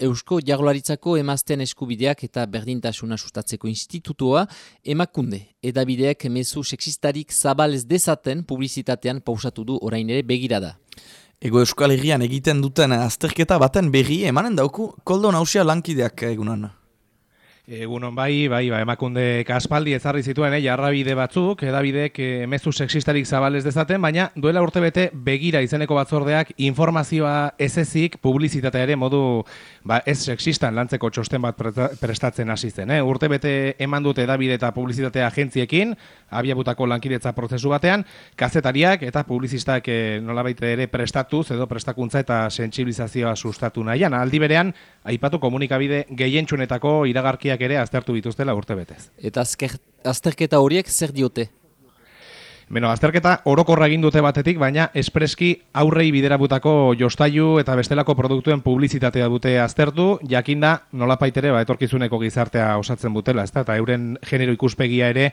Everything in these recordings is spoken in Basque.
Eusko Jagolaritzako emazten eskubideak eta berdintasuna sustatzeko institutua emakunde. Edabideak mezu seksistarik zabal ez dezaten publizitatean pausatu du orain ere begirada. Ego Euskal Herrian egiten duten azterketa baten berri emanen dauku koldo nausia lankideak egunan. Egunon bai, bai, bai, emakunde kaspaldi ezarri zituen, eh, jarrabide batzuk, edabidek eh, mezu sexistarik zabalez dezaten, baina duela urte bete begira izeneko batzordeak informazioa ezezik publizitatea ere modu ba, ez sexistan lantzeko txosten bat prestatzen hasi zen. Eh? Urte bete eman dute edabide eta publizitatea agentziekin, abiabutako lankidetza prozesu batean, kazetariak eta publizistak eh, nolabait ere prestatuz edo prestakuntza eta sentsibilizazioa sustatu nahian. Aldi berean, aipatu komunikabide gehientxunetako iragarkia ere aztertu dituztela urte betez. Eta azker, azterketa horiek zer diote? Beno, azterketa orokorra egin dute batetik, baina espreski aurrei biderabutako jostailu eta bestelako produktuen publizitatea dute aztertu, jakinda nolapaitere ba, etorkizuneko gizartea osatzen butela, ezta? eta euren genero ikuspegia ere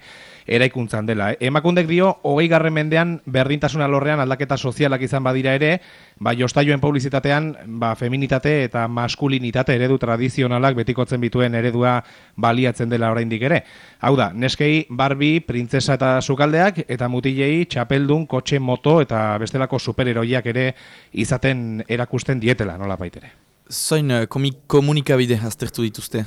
eraikuntzan dela. Emakundek dio, hogei garren mendean berdintasuna lorrean aldaketa sozialak izan badira ere, ba, jostailuen publizitatean ba, feminitate eta maskulinitate eredu tradizionalak betikotzen bituen eredua baliatzen dela oraindik ere. Hau da, neskei Barbie, printzesa eta sukaldeak, eta mutilei txapeldun, kotxe, moto eta bestelako supereroiak ere izaten erakusten dietela, nola baitere. Zoin uh, komunikabide aztertu dituzte?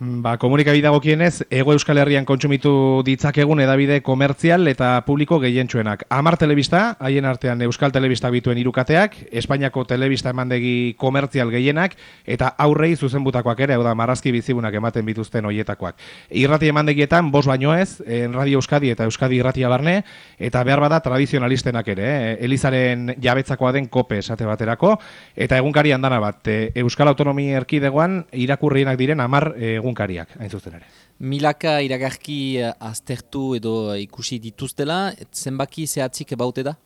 Ba, komunikabidago kienez, ego euskal herrian kontsumitu ditzakegun edabide komertzial eta publiko gehientsuenak. Amar telebista, haien artean euskal telebista bituen irukateak, Espainiako telebista emandegi komertzial gehienak, eta aurrei zuzenbutakoak ere, hau da, marrazki bizibunak ematen bituzten hoietakoak. Irrati emandegietan, bos baino ez, Radio Euskadi eta Euskadi Irratia barne, eta behar bada tradizionalistenak ere, eh? Elizaren jabetzakoa den kope esate baterako, eta egunkari handana bat, eh, Euskal Autonomi Erkidegoan irakurrienak diren amar egun egunkariak, hain zuzen ere. Milaka iragarki eh, aztertu edo ikusi dituztela, zenbaki zehatzik baute da?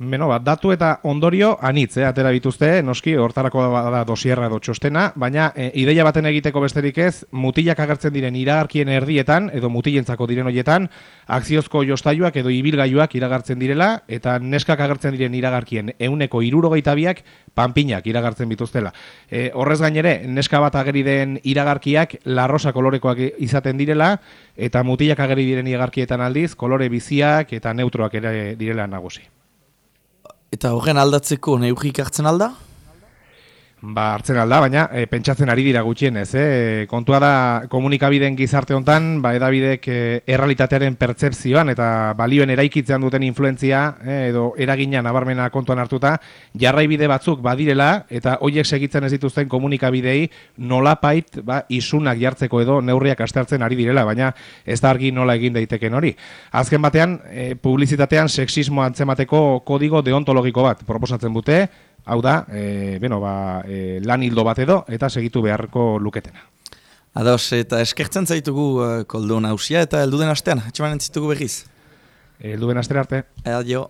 Beno, bat, datu eta ondorio anitz, eh, atera bituzte, noski, hortarako da dosierra edo txostena, baina e, ideia baten egiteko besterik ez, mutilak agertzen diren iragarkien erdietan, edo mutilentzako diren horietan, akziozko jostaiuak edo ibilgailuak iragartzen direla, eta neskak agertzen diren iragarkien euneko irurogeita panpinak iragartzen bituztela. E, horrez gainere, neska bat ageri den iragarkiak, larrosa kolorekoak izaten direla, eta mutilak ageri diren iragarkietan aldiz, kolore biziak eta neutroak ere direla nagusi. Eta horren aldatzeko neugik hartzen alda? Ba, hartzen alda, baina e, pentsatzen ari dira gutxienez, eh? kontua da komunikabideen gizarte hontan, ba, edabidek e, errealitatearen pertsepzioan eta balioen eraikitzean duten influentzia, e, edo eragina nabarmena kontuan hartuta, jarraibide batzuk badirela, eta hoiek segitzen ez dituzten komunikabidei nolapait ba, isunak jartzeko edo neurriak astertzen ari direla, baina ez da argi nola egin daiteken hori. Azken batean, e, publizitatean sexismo antzemateko kodigo deontologiko bat proposatzen dute, hau da, e, beno, ba, e, lan hildo bat edo, eta segitu beharko luketena. Ados, eta eskertzen zaitugu uh, koldo nausia, eta elduden astean, atxemanen zitugu behiz? Elduden astean arte. Adio.